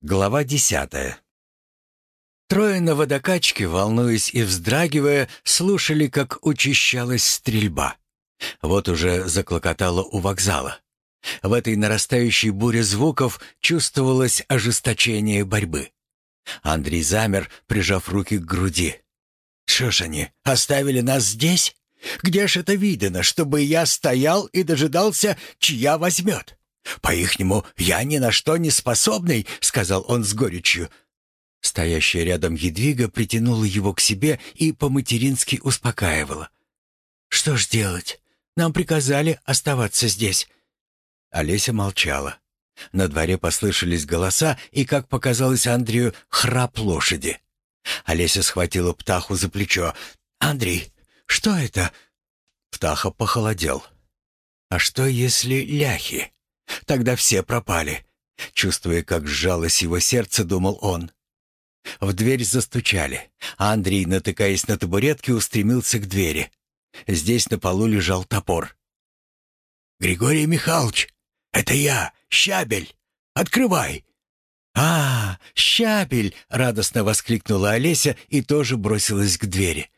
Глава десятая. Трое на водокачке, волнуясь и вздрагивая, слушали, как учащалась стрельба. Вот уже заклокотало у вокзала. В этой нарастающей буре звуков чувствовалось ожесточение борьбы. Андрей замер, прижав руки к груди. «Что ж они, оставили нас здесь? Где ж это видано, чтобы я стоял и дожидался, чья возьмет?» «По-ихнему, я ни на что не способный», — сказал он с горечью. Стоящая рядом Едвига притянула его к себе и по-матерински успокаивала. «Что ж делать? Нам приказали оставаться здесь». Олеся молчала. На дворе послышались голоса и, как показалось Андрею, храп лошади. Олеся схватила Птаху за плечо. «Андрей, что это?» Птаха похолодел. «А что, если ляхи?» Тогда все пропали. Чувствуя, как сжалось его сердце, думал он. В дверь застучали. А Андрей, натыкаясь на табуретки, устремился к двери. Здесь на полу лежал топор. «Григорий Михайлович, это я, Щабель! Открывай!» «А, Щабель!» — радостно воскликнула Олеся и тоже бросилась к двери.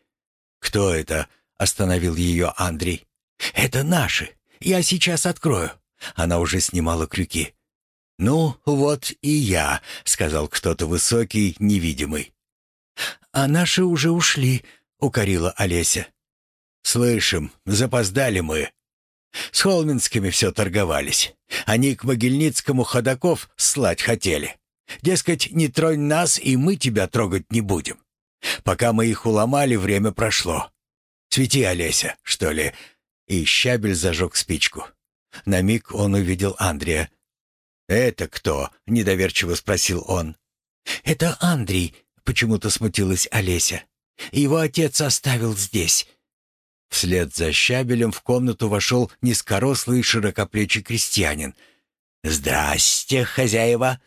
«Кто это?» — остановил ее Андрей. «Это наши. Я сейчас открою. Она уже снимала крюки. «Ну, вот и я», — сказал кто-то высокий, невидимый. «А наши уже ушли», — укорила Олеся. «Слышим, запоздали мы. С Холминскими все торговались. Они к Могильницкому ходаков слать хотели. Дескать, не тронь нас, и мы тебя трогать не будем. Пока мы их уломали, время прошло. Свети, Олеся, что ли?» И Щабель зажег спичку. На миг он увидел Андрея. «Это кто?» — недоверчиво спросил он. «Это Андрей», — почему-то смутилась Олеся. «Его отец оставил здесь». Вслед за Щабелем в комнату вошел низкорослый широкоплечий крестьянин. «Здрасте, хозяева!»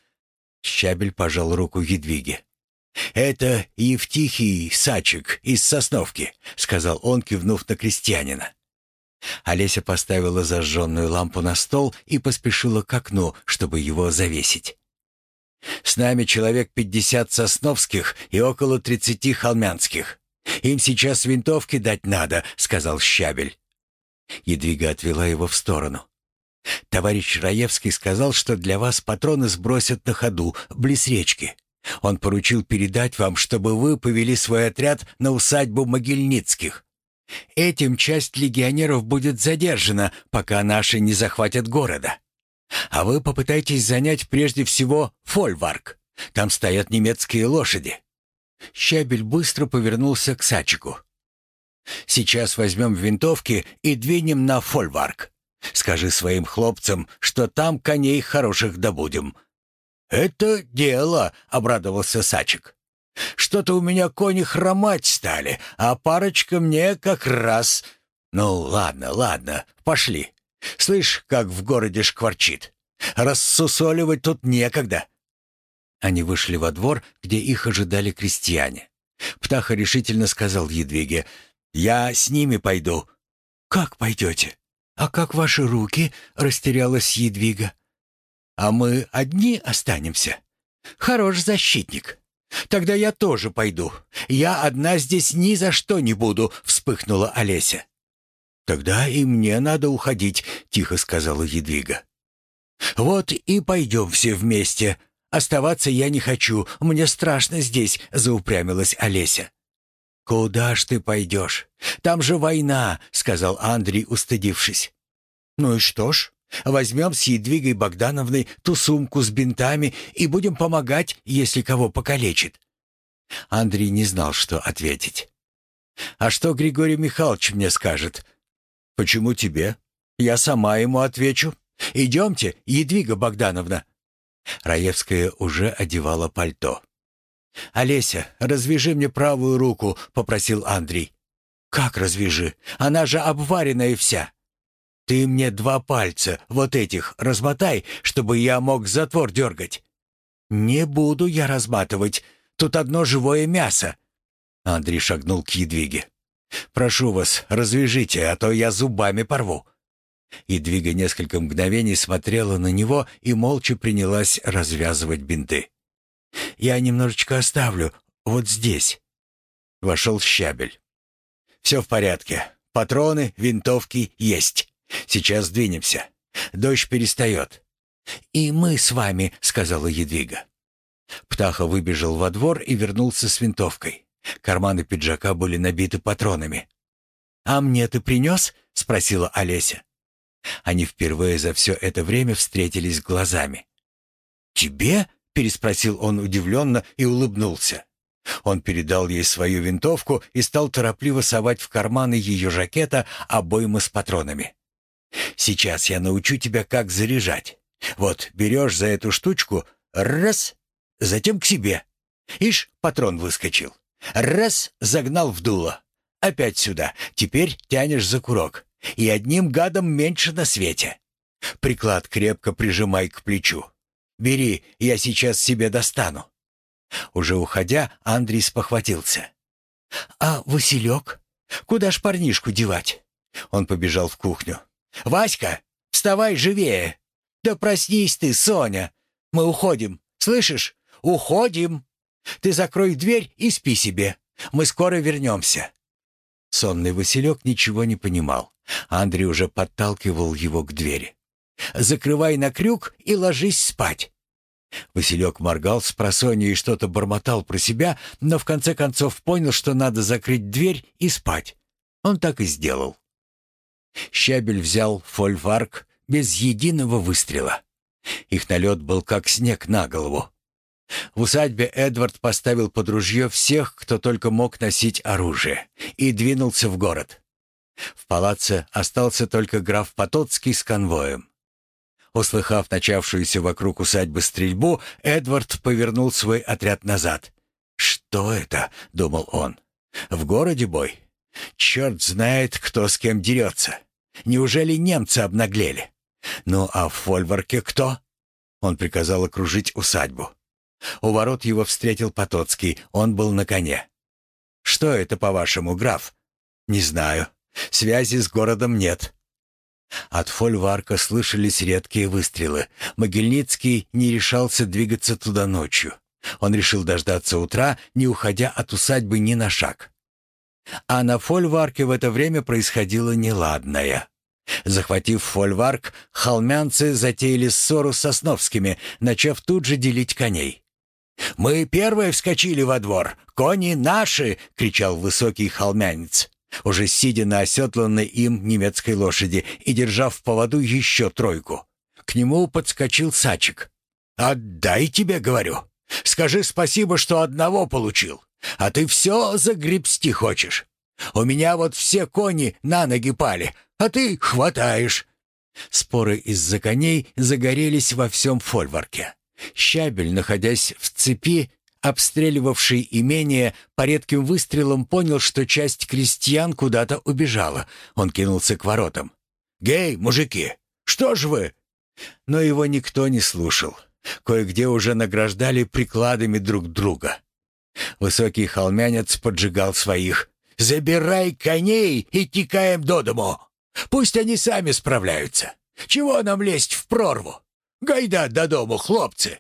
Щабель пожал руку Едвиге. «Это Евтихий Сачек из Сосновки», — сказал он, кивнув на крестьянина. Олеся поставила зажженную лампу на стол и поспешила к окну, чтобы его завесить. «С нами человек пятьдесят сосновских и около тридцати холмянских. Им сейчас винтовки дать надо», — сказал Щабель. Едвига отвела его в сторону. «Товарищ Раевский сказал, что для вас патроны сбросят на ходу, близ речки. Он поручил передать вам, чтобы вы повели свой отряд на усадьбу Могильницких. Этим часть легионеров будет задержана, пока наши не захватят города. А вы попытайтесь занять прежде всего Фольварк. Там стоят немецкие лошади». Щабель быстро повернулся к Сачику. «Сейчас возьмем винтовки и двинем на Фольварк. Скажи своим хлопцам, что там коней хороших добудем». «Это дело», — обрадовался Сачик. Что-то у меня кони хромать стали, а парочка мне как раз... Ну, ладно, ладно, пошли. Слышь, как в городе шкварчит. Рассусоливать тут некогда». Они вышли во двор, где их ожидали крестьяне. Птаха решительно сказал Едвиге, «Я с ними пойду». «Как пойдете? А как ваши руки?» — растерялась Едвига. «А мы одни останемся. Хорош защитник». «Тогда я тоже пойду. Я одна здесь ни за что не буду», — вспыхнула Олеся. «Тогда и мне надо уходить», — тихо сказала Едвига. «Вот и пойдем все вместе. Оставаться я не хочу, мне страшно здесь», — заупрямилась Олеся. «Куда ж ты пойдешь? Там же война», — сказал Андрей, устыдившись. «Ну и что ж, Возьмем с Едвигой Богдановной ту сумку с бинтами и будем помогать, если кого покалечит». Андрей не знал, что ответить. «А что Григорий Михайлович мне скажет?» «Почему тебе? Я сама ему отвечу. Идемте, Едвига Богдановна». Раевская уже одевала пальто. «Олеся, развяжи мне правую руку», — попросил Андрей. «Как развяжи? Она же обваренная вся». Ты мне два пальца, вот этих, размотай, чтобы я мог затвор дергать». «Не буду я разматывать. Тут одно живое мясо». Андрей шагнул к Едвиге. «Прошу вас, развяжите, а то я зубами порву». Едвига несколько мгновений смотрела на него и молча принялась развязывать бинты. я немножечко оставлю вот здесь». Вошел Щабель. «Все в порядке. Патроны, винтовки есть. Сейчас двинемся. Дождь перестает». «И мы с вами», — сказала Едвига. Птаха выбежал во двор и вернулся с винтовкой. Карманы пиджака были набиты патронами. «А мне ты принес?» — спросила Олеся. Они впервые за все это время встретились глазами. «Тебе?» — переспросил он удивленно и улыбнулся. Он передал ей свою винтовку и стал торопливо совать в карманы ее жакета обоймы с патронами. «Сейчас я научу тебя, как заряжать. Вот, берешь за эту штучку, раз, затем к себе. Ишь, патрон выскочил. Раз, загнал в дуло. Опять сюда. Теперь тянешь за курок. И одним гадом меньше на свете. Приклад крепко прижимай к плечу. Бери, я сейчас себе достану. Уже уходя, Андрей спохватился. «А Василек? Куда ж парнишку девать?» Он побежал в кухню. «Васька, вставай живее!» «Да проснись ты, Соня! Мы уходим, слышишь? Уходим! Ты закрой дверь и спи себе. Мы скоро вернемся». Сонный Василек ничего не понимал. Андрей уже подталкивал его к двери. «Закрывай на крюк и ложись спать. Василек моргал с просонья и что-то бормотал про себя, но в конце концов понял, что надо закрыть дверь и спать. Он так и сделал. Щабель взял фольварк без единого выстрела. Их налет был как снег на голову. В усадьбе Эдвард поставил под ружье всех, кто только мог носить оружие, и двинулся в город. В палаце остался только граф Потоцкий с конвоем. Услыхав начавшуюся вокруг усадьбы стрельбу, Эдвард повернул свой отряд назад. «Что это?» — думал он. «В городе бой? Черт знает, кто с кем дерется. Неужели немцы обнаглели? Ну а в фольварке кто?» Он приказал окружить усадьбу. У ворот его встретил Потоцкий, он был на коне. «Что это, по-вашему, граф?» «Не знаю. Связи с городом нет. От фольварка слышались редкие выстрелы. Могильницкий не решался двигаться туда ночью. Он решил дождаться утра, не уходя от усадьбы ни на шаг. А на фольварке в это время происходило неладное. Захватив фольварк, холмянцы затеяли ссору с Сосновскими, начав тут же делить коней. «Мы первые вскочили во двор! Кони наши!» — кричал высокий холмянец уже сидя на оседланной им немецкой лошади и держа в поводу еще тройку. К нему подскочил Сачик. «Отдай тебе, говорю. Скажи спасибо, что одного получил. А ты все загребсти хочешь. У меня вот все кони на ноги пали, а ты хватаешь». Споры из-за коней загорелись во всем фольварке. Щабель, находясь в цепи, обстреливавший имение, по редким выстрелам понял, что часть крестьян куда-то убежала. Он кинулся к воротам. «Гей, мужики, что ж вы?» Но его никто не слушал. Кое-где уже награждали прикладами друг друга. Высокий холмянец поджигал своих. «Забирай коней и текаем до дому! Пусть они сами справляются! Чего нам лезть в прорву? Гайда до дому, хлопцы!»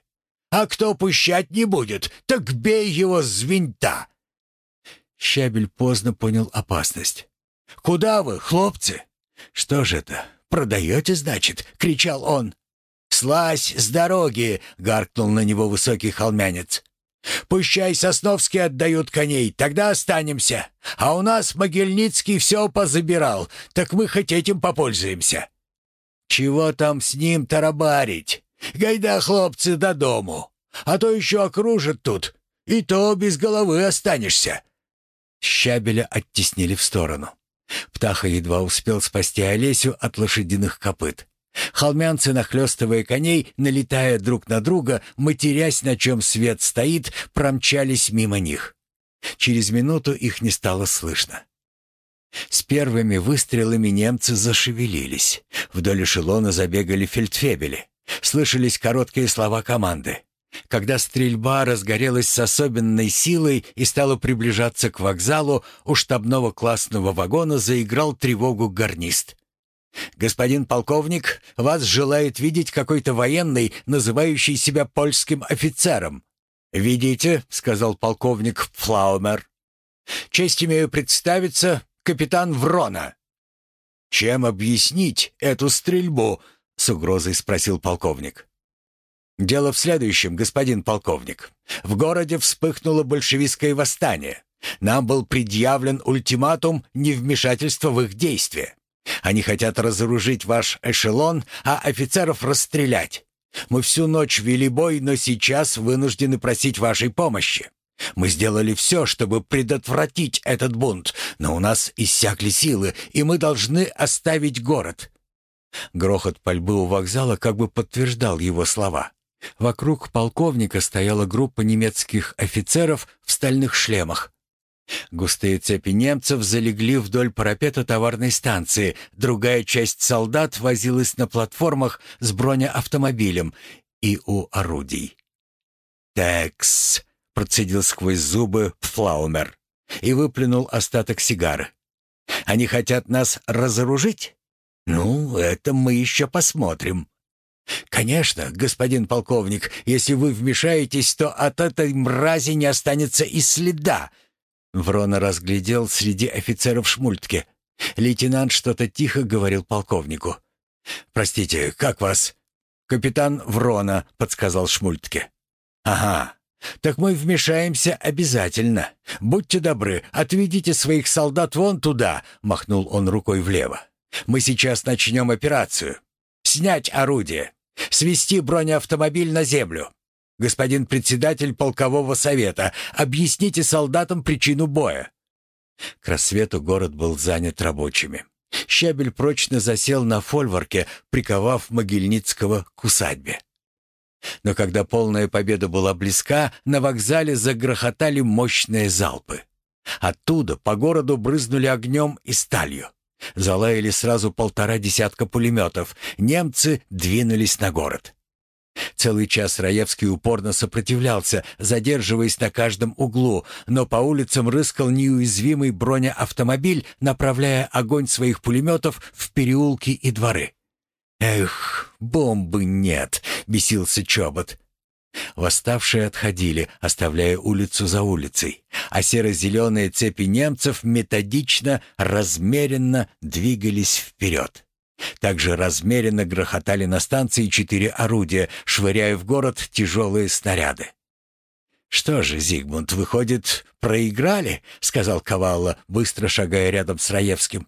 А кто пущать не будет, так бей его с винта!» Щабель поздно понял опасность. «Куда вы, хлопцы?» «Что же это, продаете, значит?» — кричал он. «Слазь с дороги!» — гаркнул на него высокий холмянец. «Пущай Сосновский отдают коней, тогда останемся. А у нас Могильницкий все позабирал, так мы хоть этим попользуемся». «Чего там с ним тарабарить? Гайда, хлопцы, до дому, а то еще окружат тут, и то без головы останешься». Щабеля оттеснили в сторону. Птаха едва успел спасти Олесю от лошадиных копыт. Холмянцы, нахлёстывая коней, налетая друг на друга, матерясь, на чем свет стоит, промчались мимо них. Через минуту их не стало слышно. С первыми выстрелами немцы зашевелились. Вдоль эшелона забегали фельдфебели. Слышались короткие слова команды. Когда стрельба разгорелась с особенной силой и стала приближаться к вокзалу, у штабного классного вагона заиграл тревогу гарнист. «Господин полковник, вас желает видеть какой-то военный, называющий себя польским офицером». «Видите», — сказал полковник Флаумер. «Честь имею представиться, капитан Врона». «Чем объяснить эту стрельбу?» — с угрозой спросил полковник. «Дело в следующем, господин полковник. В городе вспыхнуло большевистское восстание. Нам был предъявлен ультиматум невмешательства в их действия. Они хотят разоружить ваш эшелон, а офицеров расстрелять. Мы всю ночь вели бой, но сейчас вынуждены просить вашей помощи. Мы сделали все, чтобы предотвратить этот бунт, но у нас иссякли силы, и мы должны оставить город». Грохот пальбы у вокзала как бы подтверждал его слова. Вокруг полковника стояла группа немецких офицеров в стальных шлемах. Густые цепи немцев залегли вдоль парапета товарной станции, другая часть солдат возилась на платформах с бронеавтомобилем и у орудий. «Текс», — процедил сквозь зубы Флаумер и выплюнул остаток сигары. «Они хотят нас разоружить? Ну, это мы еще посмотрим». «Конечно, господин полковник, если вы вмешаетесь, то от этой мрази не останется и следа», Врона разглядел среди офицеров шмультки. Лейтенант что-то тихо говорил полковнику. «Простите, как вас?» «Капитан Врона», — подсказал Шмультке. «Ага, так мы вмешаемся обязательно. Будьте добры, отведите своих солдат вон туда», — махнул он рукой влево. «Мы сейчас начнем операцию. Снять орудие. Свести бронеавтомобиль на землю. Господин председатель полкового совета, объясните солдатам причину боя». К рассвету город был занят рабочими. Щабель прочно засел на фольворке, приковав Могильницкого к усадьбе. Но когда полная победа была близка, на вокзале загрохотали мощные залпы. Оттуда по городу брызнули огнем и сталью. Залаяли сразу полтора десятка пулеметов. Немцы двинулись на город. Целый час Раевский упорно сопротивлялся, задерживаясь на каждом углу, но по улицам рыскал неуязвимый бронеавтомобиль, направляя огонь своих пулеметов в переулки и дворы. «Эх, бомбы нет!» — бесился Чобот. Восставшие отходили, оставляя улицу за улицей, а серо-зеленые цепи немцев методично, размеренно двигались вперед. Также размеренно грохотали на станции четыре орудия, швыряя в город тяжелые снаряды. «Что же, Зигмунд, выходит, проиграли?» — сказал Кавалла, быстро шагая рядом с Раевским.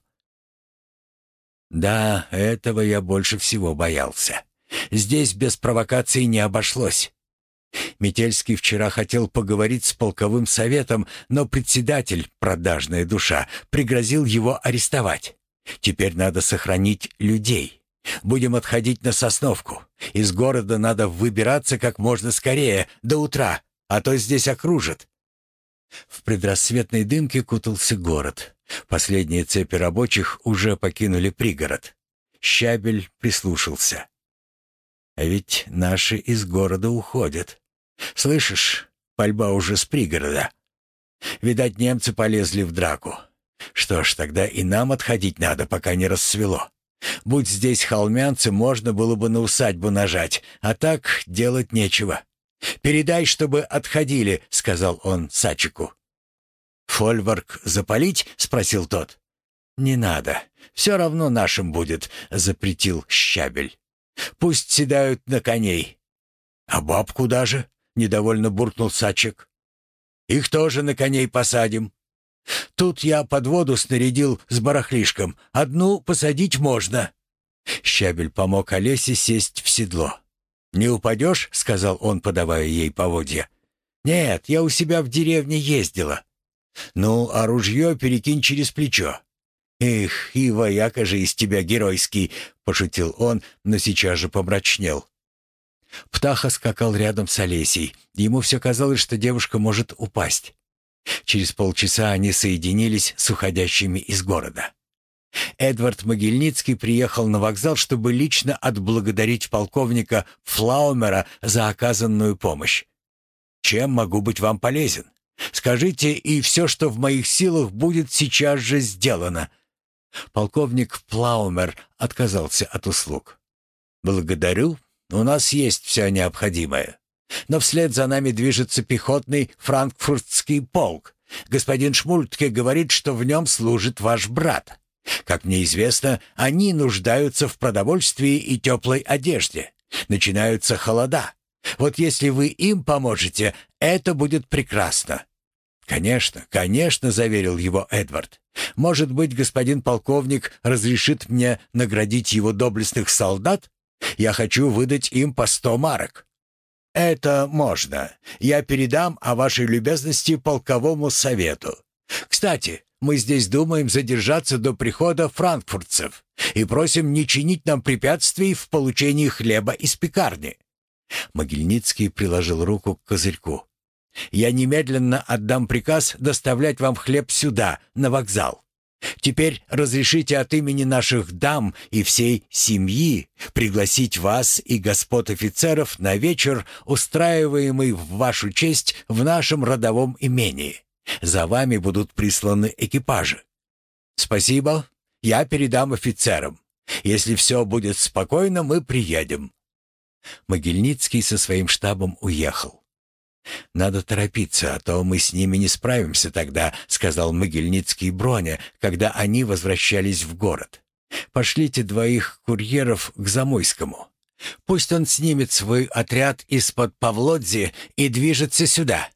«Да, этого я больше всего боялся. Здесь без провокации не обошлось. Метельский вчера хотел поговорить с полковым советом, но председатель, продажная душа, пригрозил его арестовать. Теперь надо сохранить людей. Будем отходить на Сосновку. Из города надо выбираться как можно скорее, до утра, а то здесь окружат». В предрассветной дымке кутался город. Последние цепи рабочих уже покинули пригород. Щабель прислушался. «А ведь наши из города уходят. Слышишь, пальба уже с пригорода. Видать, немцы полезли в драку. Что ж, тогда и нам отходить надо, пока не рассвело. Будь здесь холмянцы, можно было бы на усадьбу нажать, а так делать нечего. «Передай, чтобы отходили», — сказал он Сачику. «Фольварк запалить?» — спросил тот. «Не надо. Все равно нашим будет», — запретил Щабель. «Пусть седают на коней». «А баб куда же?» — недовольно буркнул Сачик. «Их тоже на коней посадим». Тут я под воду снарядил с барахлишком. Одну посадить можно». Щабель помог Олесе сесть в седло. «Не упадешь?» — сказал он, подавая ей поводья. «Нет, я у себя в деревне ездила». «Ну, а ружье перекинь через плечо». «Эх, и вояка же из тебя геройский!» — пошутил он, но сейчас же помрачнел. Птаха скакал рядом с Олесей. Ему все казалось, что девушка может упасть. Через полчаса они соединились с уходящими из города. Эдвард Могильницкий приехал на вокзал, чтобы лично отблагодарить полковника Флаумера за оказанную помощь. «Чем могу быть вам полезен? Скажите, и все, что в моих силах, будет сейчас же сделано». Полковник Флаумер отказался от услуг. «Благодарю, у нас есть все необходимое. Но вслед за нами движется пехотный франкфуртский полк. Господин Шмультке говорит, что в нем служит ваш брат. Как мне известно, они нуждаются в продовольствии и теплой одежде. Начинаются холода. Вот если вы им поможете, это будет прекрасно». «Конечно, конечно», — заверил его Эдвард. «Может быть, господин полковник разрешит мне наградить его доблестных солдат? Я хочу выдать им по сто марок». «Это можно. Я передам о вашей любезности полковому совету. Кстати, мы здесь думаем задержаться до прихода франкфуртцев и просим не чинить нам препятствий в получении хлеба из пекарни». Могильницкий приложил руку к козырьку. «Я немедленно отдам приказ доставлять вам хлеб сюда, на вокзал. Теперь разрешите от имени наших дам и всей семьи пригласить вас и господ офицеров на вечер, устраиваемый в вашу честь в нашем родовом имении. За вами будут присланы экипажи. Спасибо, я передам офицерам. Если все будет спокойно, мы приедем. Могильницкий со своим штабом уехал. «Надо торопиться, а то мы с ними не справимся тогда», — сказал Могильницкий Броня, когда они возвращались в город. «Пошлите двоих курьеров к Замойскому. Пусть он снимет свой отряд из-под Павлодзи и движется сюда.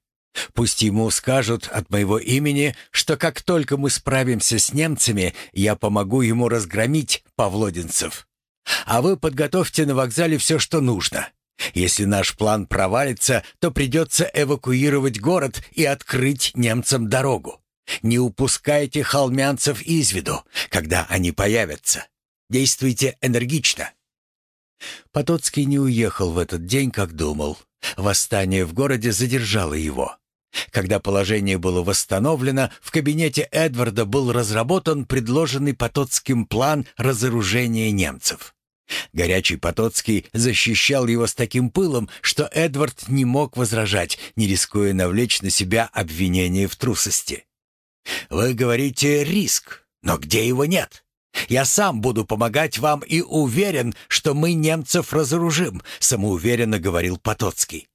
Пусть ему скажут от моего имени, что как только мы справимся с немцами, я помогу ему разгромить павлодинцев. А вы подготовьте на вокзале все, что нужно. Если наш план провалится, то придется эвакуировать город и открыть немцам дорогу. Не упускайте холмянцев из виду, когда они появятся. Действуйте энергично». Потоцкий не уехал в этот день, как думал. Восстание в городе задержало его. Когда положение было восстановлено, в кабинете Эдварда был разработан предложенный Потоцким план разоружения немцев. Горячий Потоцкий защищал его с таким пылом, что Эдвард не мог возражать, не рискуя навлечь на себя обвинение в трусости. «Вы говорите «риск», но где его нет? Я сам буду помогать вам и уверен, что мы немцев разоружим», — самоуверенно говорил Потоцкий.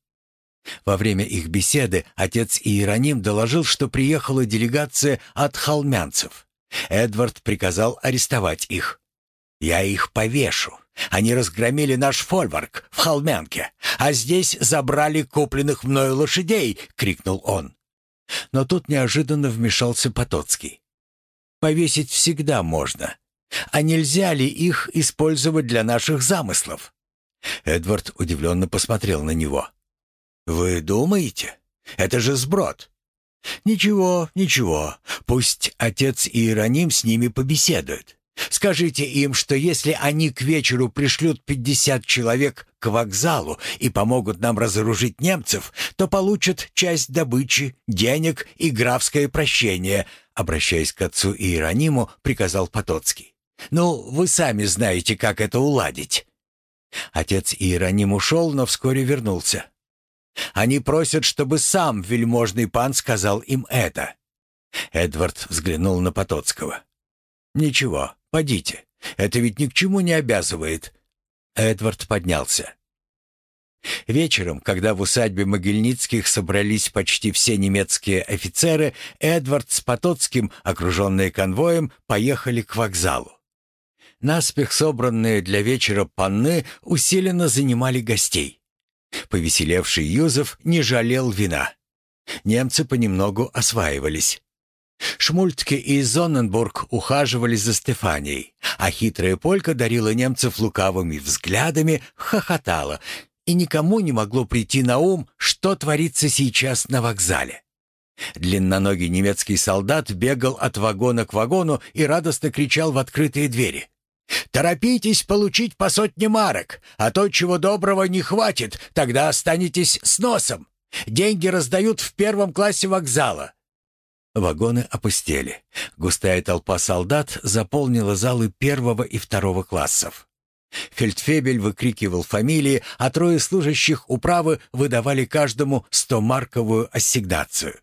Во время их беседы отец Иероним доложил, что приехала делегация от холмянцев. Эдвард приказал арестовать их. «Я их повешу. Они разгромили наш фольварк в Холмянке, а здесь забрали купленных мною лошадей!» — крикнул он. Но тут неожиданно вмешался Потоцкий. «Повесить всегда можно. А нельзя ли их использовать для наших замыслов?» Эдвард удивленно посмотрел на него. «Вы думаете? Это же сброд!» «Ничего, ничего. Пусть отец Иероним с ними побеседует. Скажите им, что если они к вечеру пришлют пятьдесят человек к вокзалу и помогут нам разоружить немцев, то получат часть добычи, денег и графское прощение», обращаясь к отцу Иерониму, приказал Потоцкий. «Ну, вы сами знаете, как это уладить». Отец Иероним ушел, но вскоре вернулся. «Они просят, чтобы сам вельможный пан сказал им это». Эдвард взглянул на Потоцкого. «Ничего, Подите, это ведь ни к чему не обязывает». Эдвард поднялся. Вечером, когда в усадьбе Могильницких собрались почти все немецкие офицеры, Эдвард с Потоцким, окруженные конвоем, поехали к вокзалу. Наспех собранные для вечера панны усиленно занимали гостей. Повеселевший Юзеф не жалел вина. Немцы понемногу осваивались. Шмультке и Зонненбург ухаживали за Стефанией, а хитрая полька дарила немцев лукавыми взглядами, хохотала, и никому не могло прийти на ум, что творится сейчас на вокзале. Длинноногий немецкий солдат бегал от вагона к вагону и радостно кричал в открытые двери. «Торопитесь получить по сотне марок, а то, чего доброго, не хватит, тогда останетесь с носом. Деньги раздают в первом классе вокзала. Вагоны опустели. Густая толпа солдат заполнила залы первого и второго классов. Фельдфебель выкрикивал фамилии, а трое служащих управы выдавали каждому стомарковую ассигнацию.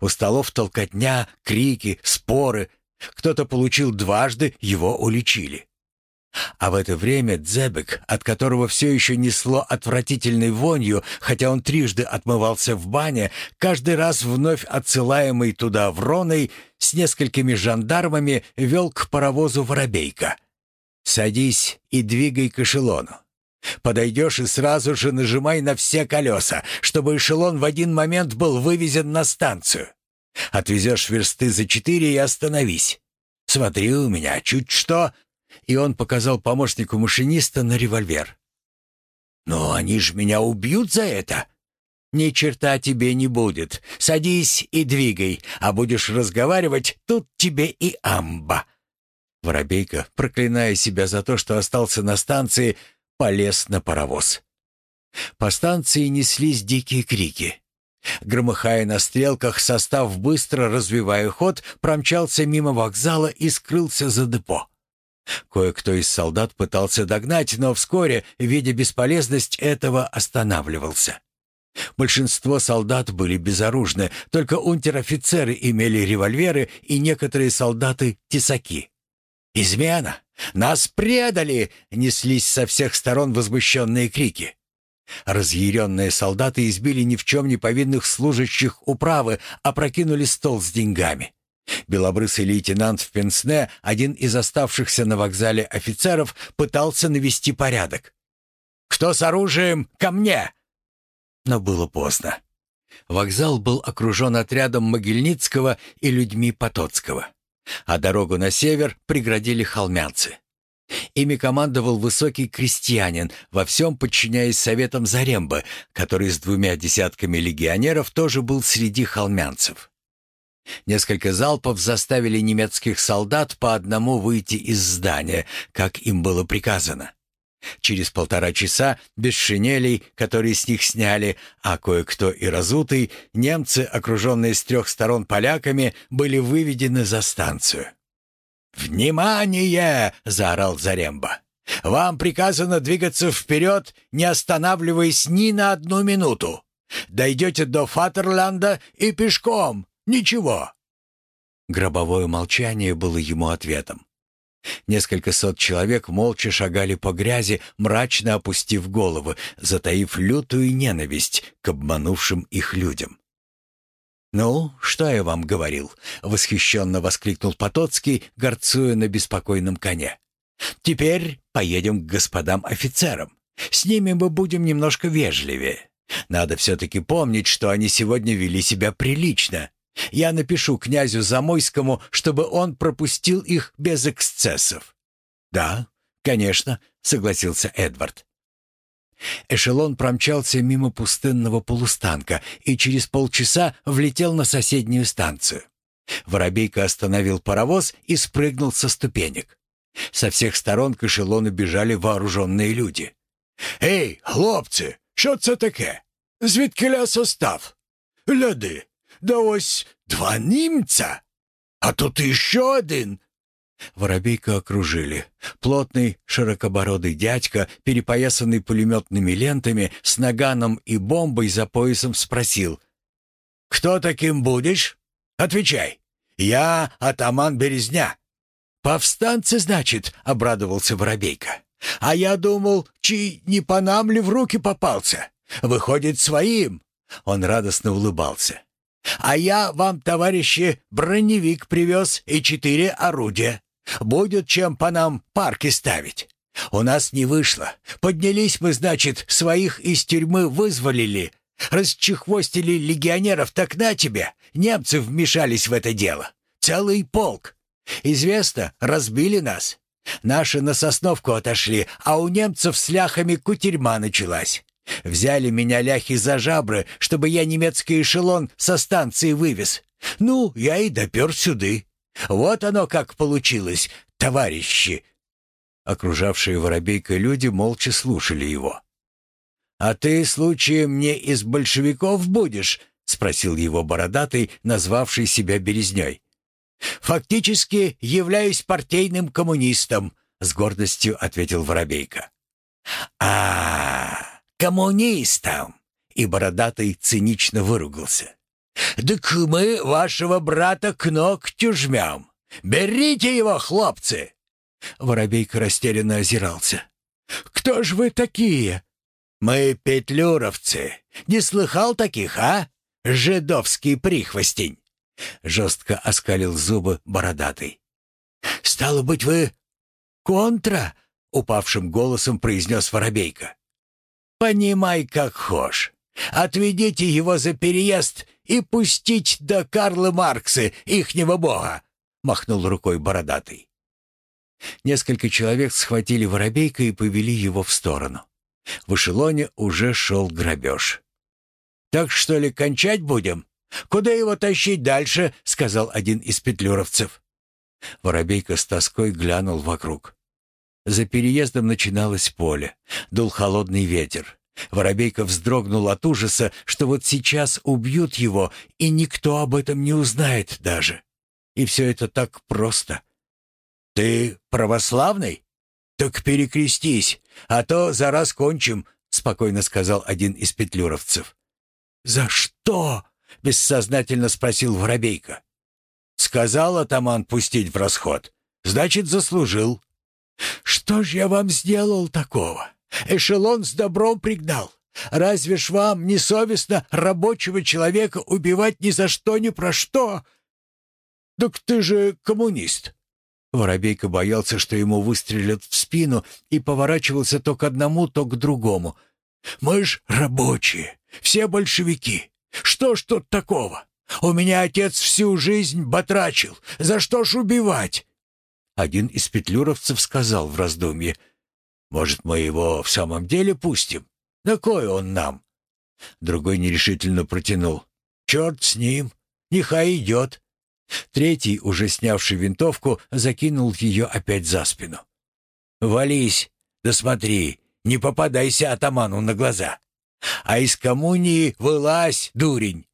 У столов толкотня, крики, споры. Кто-то получил дважды, его уличили. А в это время Дзебек, от которого все еще несло отвратительной вонью, хотя он трижды отмывался в бане, каждый раз вновь отсылаемый туда вроной, с несколькими жандармами вел к паровозу воробейка. «Садись и двигай к эшелону. Подойдешь и сразу же нажимай на все колеса, чтобы эшелон в один момент был вывезен на станцию. Отвезешь версты за четыре и остановись. Смотри у меня, чуть что, и он показал помощнику машиниста на револьвер. «Но они ж меня убьют за это!» «Ни черта тебе не будет. Садись и двигай, а будешь разговаривать, тут тебе и амба». Воробейка, проклиная себя за то, что остался на станции, полез на паровоз. По станции неслись дикие крики. Громыхая на стрелках, состав, быстро развивая ход, промчался мимо вокзала и скрылся за депо. Кое-кто из солдат пытался догнать, но вскоре, видя бесполезность этого, останавливался. Большинство солдат были безоружны, только унтер-офицеры имели револьверы и некоторые солдаты — тесаки. «Измена! Нас предали!» — неслись со всех сторон возмущенные крики. Разъяренные солдаты избили ни в чем не повинных служащих управы, опрокинули стол с деньгами. Белобрысый лейтенант в Пенсне, один из оставшихся на вокзале офицеров, пытался навести порядок. «Кто с оружием? Ко мне!» Но было поздно. Вокзал был окружен отрядом Могильницкого и людьми Потоцкого, а дорогу на север преградили холмянцы. Ими командовал высокий крестьянин, во всем подчиняясь советам Зарембы, который с двумя десятками легионеров тоже был среди холмянцев. Несколько залпов заставили немецких солдат по одному выйти из здания, как им было приказано. Через полтора часа, без шинелей, которые с них сняли, а кое-кто и разутый, немцы, окруженные с трех сторон поляками, были выведены за станцию. «Внимание!» — заорал Заремба. «Вам приказано двигаться вперед, не останавливаясь ни на одну минуту. Дойдете до Фатерланда и пешком, Ничего. Гробовое молчание было ему ответом. Несколько сот человек молча шагали по грязи, мрачно опустив головы, затаив лютую ненависть к обманувшим их людям. «Ну, что я вам говорил?» — восхищенно воскликнул Потоцкий, горцуя на беспокойном коне. «Теперь поедем к господам офицерам. С ними мы будем немножко вежливее. Надо все-таки помнить, что они сегодня вели себя прилично. Я напишу князю Замойскому, чтобы он пропустил их без эксцессов». «Да, конечно», — согласился Эдвард. Эшелон промчался мимо пустынного полустанка и через полчаса влетел на соседнюю станцию. Воробейка остановил паровоз и спрыгнул со ступенек. Со всех сторон к эшелону бежали вооруженные люди. «Эй, хлопцы, що це таке? Звідкиля состав? Ляди, да ось два німця, а тут еще один. Воробейка окружили. Плотный, широкобородый дядька, перепоясанный пулеметными лентами, с наганом и бомбой за поясом спросил. «Кто таким будешь? Отвечай. Я атаман Березня». «Повстанцы, значит?» — обрадовался Воробейка. «А я думал, чей не по нам ли в руки попался? Выходит, своим». Он радостно улыбался. А я вам, товарищи, броневик привез и четыре орудия. Будет чем по нам парки ставить. У нас не вышло. Поднялись мы, значит, своих из тюрьмы вызволили. Расчехвостили легионеров, так на тебе. Немцы вмешались в это дело. Целый полк. Известно, разбили нас. Наши на Сосновку отошли, а у немцев с ляхами кутерьма началась. Взяли меня ляхи за жабры, чтобы я немецкий эшелон со станции вывез. Ну, я и допер сюды. Вот оно как получилось, товарищи!» Окружавшие воробейка люди молча слушали его. «А ты, случаем, не из большевиков будешь?» — спросил его бородатый, назвавший себя Березней. «Фактически являюсь партийным коммунистом», — с гордостью ответил Воробейка. а, -а, -а коммунистам!» И бородатый цинично выругался. «Так мы вашего брата к ногтю жмем. Берите его, хлопцы!» Воробейка растерянно озирался. «Кто ж вы такие?» «Мы петлюровцы. Не слыхал таких, а? Жидовский прихвостень!» Жестко оскалил зубы бородатый. «Стало быть, вы контра?» — упавшим голосом произнес Воробейка. «Понимай, как хошь. Отведите его за переезд и пустить до Карла Маркса, ихнего бога!» — махнул рукой бородатый. Несколько человек схватили Воробейка и повели его в сторону. В эшелоне уже шел грабеж. «Так что ли, кончать будем? Куда его тащить дальше?» — сказал один из петлюровцев. Воробейка с тоской глянул вокруг. За переездом начиналось поле. Дул холодный ветер. Воробейка вздрогнул от ужаса, что вот сейчас убьют его, и никто об этом не узнает даже. И все это так просто. «Ты православный? Так перекрестись, а то за раз кончим», — спокойно сказал один из петлюровцев. «За что?» — бессознательно спросил Воробейка. «Сказал атаман пустить в расход. Значит, заслужил». «Что ж я вам сделал такого? Эшелон с добром пригнал. Разве ж вам не совестно рабочего человека убивать ни за что, ни про что?» «Так ты же коммунист». Воробейка боялся, что ему выстрелят в спину, и поворачивался то к одному, то к другому. «Мы ж рабочие, все большевики. Что ж тут такого? У меня отец всю жизнь батрачил. За что ж убивать?» Один из петлюровцев сказал в раздумье, «Может, мы его в самом деле пустим? На кой он нам?» Другой нерешительно протянул, «Черт с ним, нехай идет». Третий, уже снявший винтовку, закинул ее опять за спину. «Вались, да смотри, не попадайся атаману на глаза. А из коммунии вылазь, дурень!»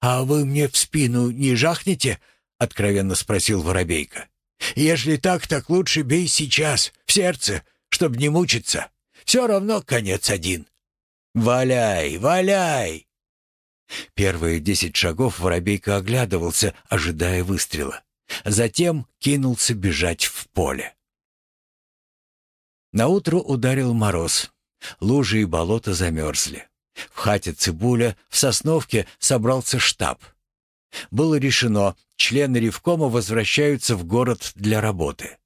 «А вы мне в спину не жахнете?» — откровенно спросил Воробейка. «Ежели так, так лучше бей сейчас, в сердце, чтобы не мучиться. Все равно конец один». «Валяй, валяй!» Первые десять шагов Воробейка оглядывался, ожидая выстрела. Затем кинулся бежать в поле. Наутро ударил мороз. Лужи и болота замерзли. В хате Цибуля в Сосновке собрался штаб. Было решено, члены Ревкома возвращаются в город для работы.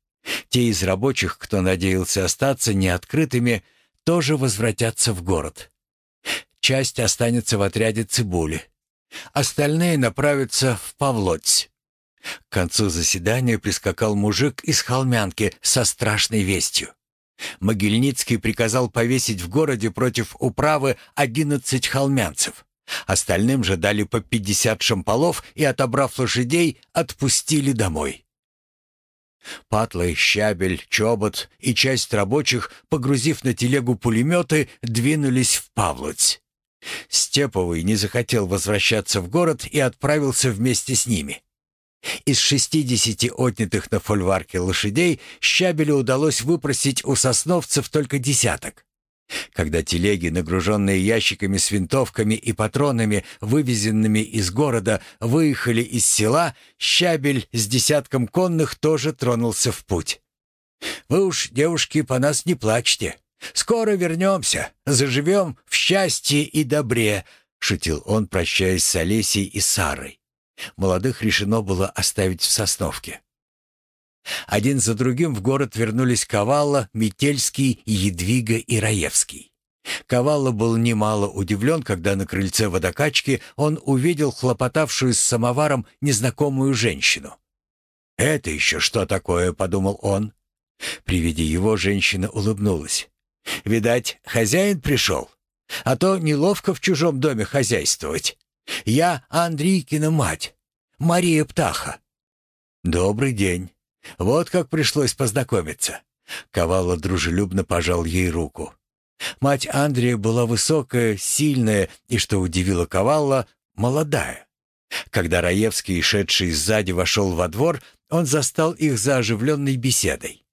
Те из рабочих, кто надеялся остаться неоткрытыми, тоже возвратятся в город. Часть останется в отряде Цибули. Остальные направятся в Павлоть. К концу заседания прискакал мужик из Холмянки со страшной вестью. Могильницкий приказал повесить в городе против управы одиннадцать холмянцев. Остальным же дали по пятьдесят шамполов и, отобрав лошадей, отпустили домой. Патлы, Щабель, Чобот и часть рабочих, погрузив на телегу пулеметы, двинулись в Павлоць. Степовый не захотел возвращаться в город и отправился вместе с ними. Из шестидесяти отнятых на фольварке лошадей Щабелю удалось выпросить у сосновцев только десяток. Когда телеги, нагруженные ящиками с винтовками и патронами, вывезенными из города, выехали из села, Щабель с десятком конных тоже тронулся в путь. «Вы уж, девушки, по нас не плачьте. Скоро вернемся, заживем в счастье и добре», — шутил он, прощаясь с Олесей и Сарой. Молодых решено было оставить в Сосновке. Один за другим в город вернулись Ковалла, Метельский, Едвига и Раевский. Ковалла был немало удивлен, когда на крыльце водокачки он увидел хлопотавшую с самоваром незнакомую женщину. «Это еще что такое?» — подумал он. При виде его женщина улыбнулась. «Видать, хозяин пришел, а то неловко в чужом доме хозяйствовать». Я Андрейкина мать, Мария Птаха. Добрый день. Вот как пришлось познакомиться. Ковала дружелюбно пожал ей руку. Мать Андрея была высокая, сильная и, что удивило Ковалла, молодая. Когда Раевский, шедший сзади, вошел во двор, он застал их за оживленной беседой.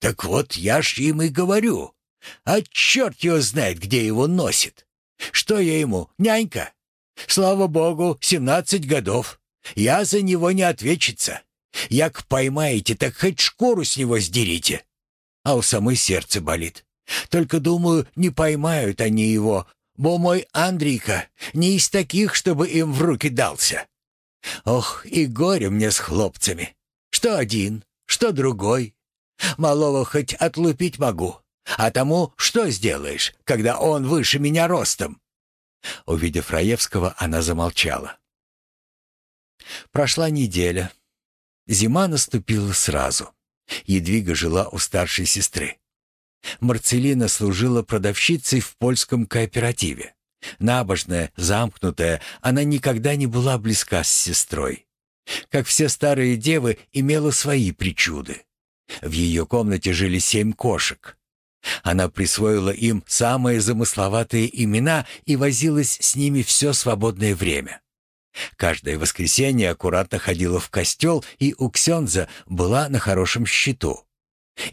«Так вот, я ж им и говорю. А черт его знает, где его носит. Что я ему, нянька? Слава богу, семнадцать годов. Я за него не ответчица. Як поймаете, так хоть шкуру с него сдерите. А у самой сердце болит. Только, думаю, не поймают они его, бо мой Андрейка не из таких, чтобы им в руки дался. Ох, и горе мне с хлопцами. Что один, что другой. Малого хоть отлупить могу, а тому что сделаешь, когда он выше меня ростом?» Увидев Раевского, она замолчала. Прошла неделя. Зима наступила сразу. Едвига жила у старшей сестры. Марцелина служила продавщицей в польском кооперативе. Набожная, замкнутая, она никогда не была близка с сестрой. Как все старые девы, имела свои причуды. В ее комнате жили семь кошек. Она присвоила им самые замысловатые имена и возилась с ними все свободное время. Каждое воскресенье аккуратно ходила в костел и у Ксенза была на хорошем счету.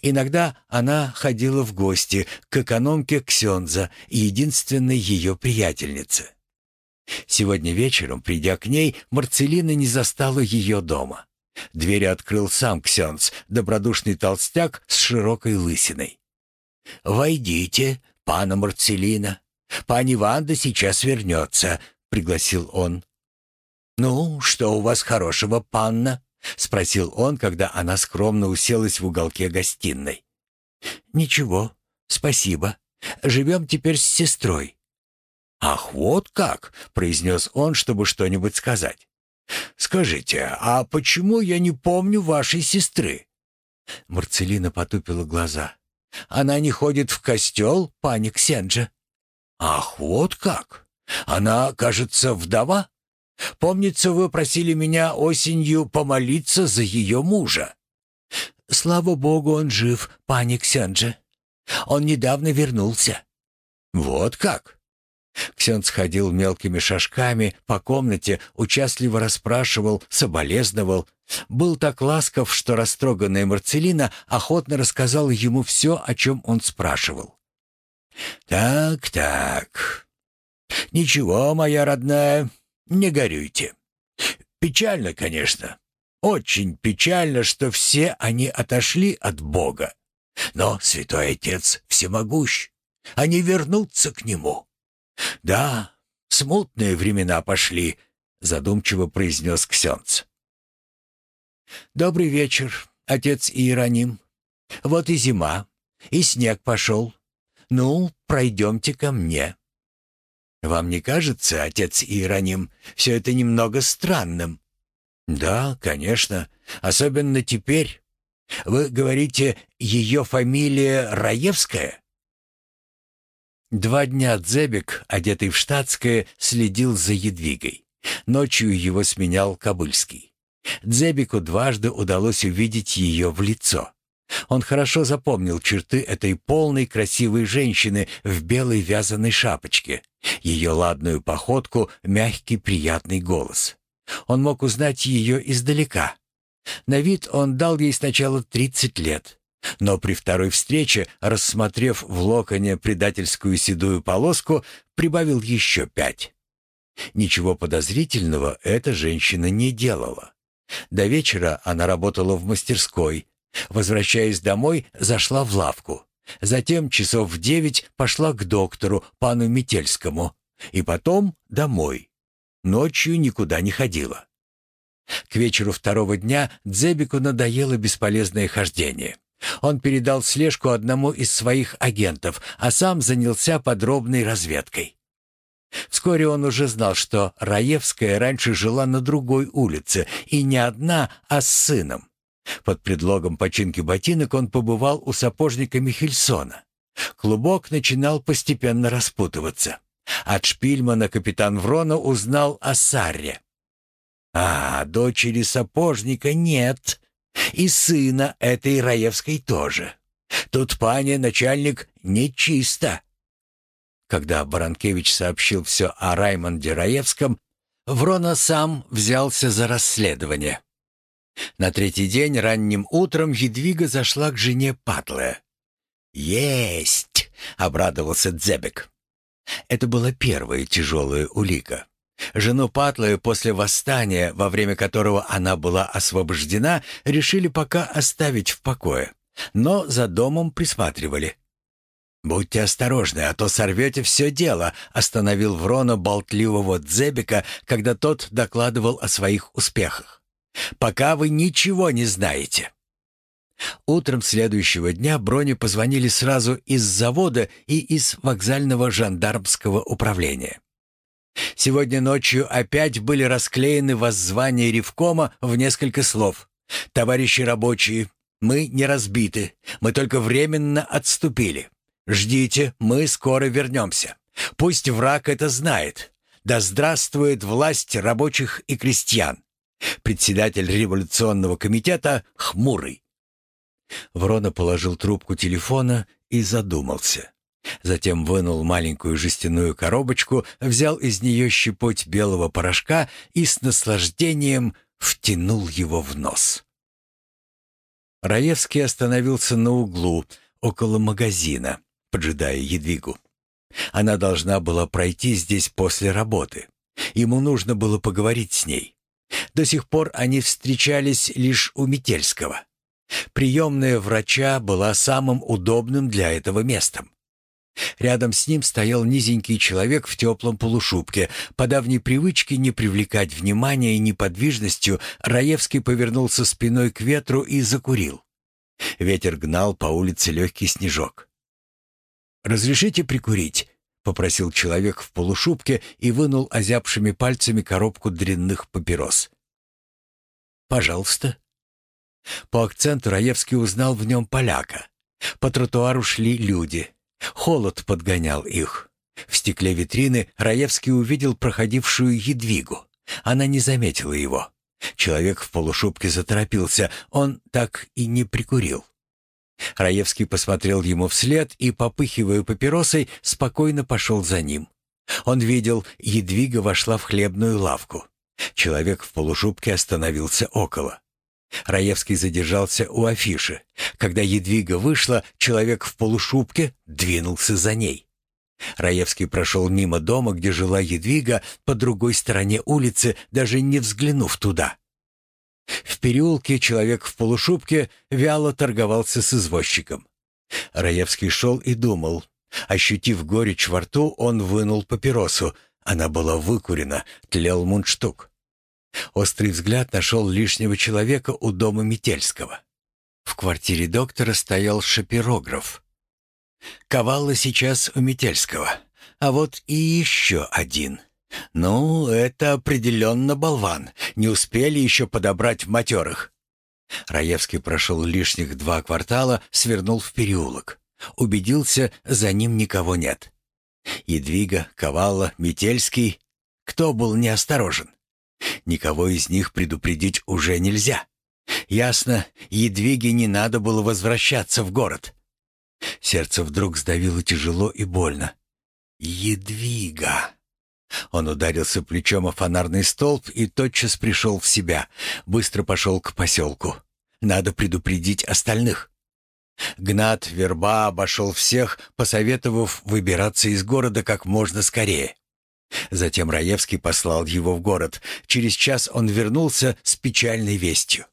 Иногда она ходила в гости к экономке Ксенза, единственной ее приятельнице. Сегодня вечером, придя к ней, Марцелина не застала ее дома. Дверь открыл сам Ксенц, добродушный толстяк с широкой лысиной. «Войдите, пана Марцелина. Пани Ванда сейчас вернется», — пригласил он. «Ну, что у вас хорошего, панна?» — спросил он, когда она скромно уселась в уголке гостиной. «Ничего, спасибо. Живем теперь с сестрой». «Ах, вот как!» — произнес он, чтобы что-нибудь сказать. «Скажите, а почему я не помню вашей сестры?» Марцелина потупила глаза. «Она не ходит в костел, пани Ксенджа?» «Ах, вот как! Она, кажется, вдова?» Помнится, вы просили меня осенью помолиться за ее мужа. Слава богу, он жив, пани Ксенджи. Он недавно вернулся. Вот как? Ксен сходил мелкими шажками по комнате, участливо расспрашивал, соболезновал. Был так ласков, что растроганная Марцелина охотно рассказала ему все, о чем он спрашивал. «Так, так. Ничего, моя родная, не горюйте. Печально, конечно. Очень печально, что все они отошли от Бога. Но Святой Отец всемогущ. Они вернутся к Нему. Да, смутные времена пошли, задумчиво произнес Ксенц. Добрый вечер, отец Иероним. Вот и зима, и снег пошел. Ну, пройдемте ко мне. Вам не кажется, отец Иероним, все это немного странным? Да, конечно, особенно теперь. Вы говорите, ее фамилия Раевская? Два дня Дзебек, одетый в штатское, следил за Едвигой. Ночью его сменял Кобыльский. Дзебику дважды удалось увидеть ее в лицо. Он хорошо запомнил черты этой полной красивой женщины в белой вязаной шапочке, ее ладную походку, мягкий приятный голос. Он мог узнать ее издалека. На вид он дал ей сначала тридцать лет, но при второй встрече, рассмотрев в локоне предательскую седую полоску, прибавил еще пять. Ничего подозрительного эта женщина не делала. До вечера она работала в мастерской, Возвращаясь домой, зашла в лавку. Затем часов в девять пошла к доктору, пану Метельскому, и потом домой. Ночью никуда не ходила. К вечеру второго дня Дзебику надоело бесполезное хождение. Он передал слежку одному из своих агентов, а сам занялся подробной разведкой. Вскоре он уже знал, что Раевская раньше жила на другой улице, и не одна, а с сыном. Под предлогом починки ботинок он побывал у сапожника Михельсона. Клубок начинал постепенно распутываться. От Шпильмана капитан Врона узнал о Сарре. А дочери сапожника нет. И сына этой Раевской тоже. Тут, паня, начальник, нечисто. Когда Баранкевич сообщил все о Раймонде Раевском, Врона сам взялся за расследование. На третий день ранним утром Едвига зашла к жене Патле. «Есть!» — обрадовался Дзебек. Это была первая тяжелая улика. Жену Патлы после восстания, во время которого она была освобождена, решили пока оставить в покое, но за домом присматривали. «Будьте осторожны, а то сорвете все дело», — остановил Врона болтливого Дзебика, когда тот докладывал о своих успехах. «Пока вы ничего не знаете». Утром следующего дня Броне позвонили сразу из завода и из вокзального жандармского управления. Сегодня ночью опять были расклеены воззвания Ревкома в несколько слов. «Товарищи рабочие, мы не разбиты, мы только временно отступили. Ждите, мы скоро вернемся. Пусть враг это знает. Да здравствует власть рабочих и крестьян. Председатель революционного комитета Хмурый. Врона положил трубку телефона и задумался. Затем вынул маленькую жестяную коробочку, взял из нее щепоть белого порошка и с наслаждением втянул его в нос. Раевский остановился на углу, около магазина, поджидая Едвигу. Она должна была пройти здесь после работы. Ему нужно было поговорить с ней. До сих пор они встречались лишь у Метельского. Приемная врача была самым удобным для этого местом. Рядом с ним стоял низенький человек в теплом полушубке. По давней привычке не привлекать внимания неподвижностью, Раевский повернулся спиной к ветру и закурил. Ветер гнал по улице легкий снежок. «Разрешите прикурить?» — попросил человек в полушубке и вынул озябшими пальцами коробку дрянных папирос. «Пожалуйста». По акценту Раевский узнал в нем поляка. По тротуару шли люди. Холод подгонял их. В стекле витрины Раевский увидел проходившую едвигу. Она не заметила его. Человек в полушубке заторопился. Он так и не прикурил. Раевский посмотрел ему вслед и, попыхивая папиросой, спокойно пошел за ним. Он видел, Едвига вошла в хлебную лавку. Человек в полушубке остановился около. Раевский задержался у афиши. Когда Едвига вышла, человек в полушубке двинулся за ней. Раевский прошел мимо дома, где жила Едвига, по другой стороне улицы, даже не взглянув туда. В переулке человек в полушубке вяло торговался с извозчиком. Раевский шел и думал. Ощутив горечь во рту, он вынул папиросу. Она была выкурена, тлел мундштук. Острый взгляд нашел лишнего человека у дома Метельского. В квартире доктора стоял шапирограф. Ковалла сейчас у Метельского, а вот и еще один — «Ну, это определенно болван. Не успели еще подобрать матерых». Раевский прошел лишних два квартала, свернул в переулок. Убедился, за ним никого нет. Едвига, Ковала, Метельский. Кто был неосторожен? Никого из них предупредить уже нельзя. Ясно, Едвиге не надо было возвращаться в город. Сердце вдруг сдавило тяжело и больно. Едвига. Он ударился плечом о фонарный столб и тотчас пришел в себя. Быстро пошел к поселку. Надо предупредить остальных. Гнат Верба обошел всех, посоветовав выбираться из города как можно скорее. Затем Раевский послал его в город. Через час он вернулся с печальной вестью.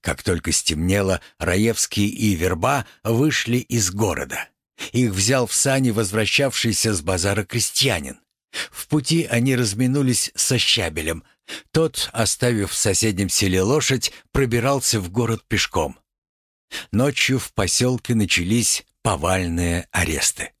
Как только стемнело, Раевский и Верба вышли из города. Их взял в сани возвращавшийся с базара крестьянин. В пути они разминулись со Щабелем. Тот, оставив в соседнем селе лошадь, пробирался в город пешком. Ночью в поселке начались повальные аресты.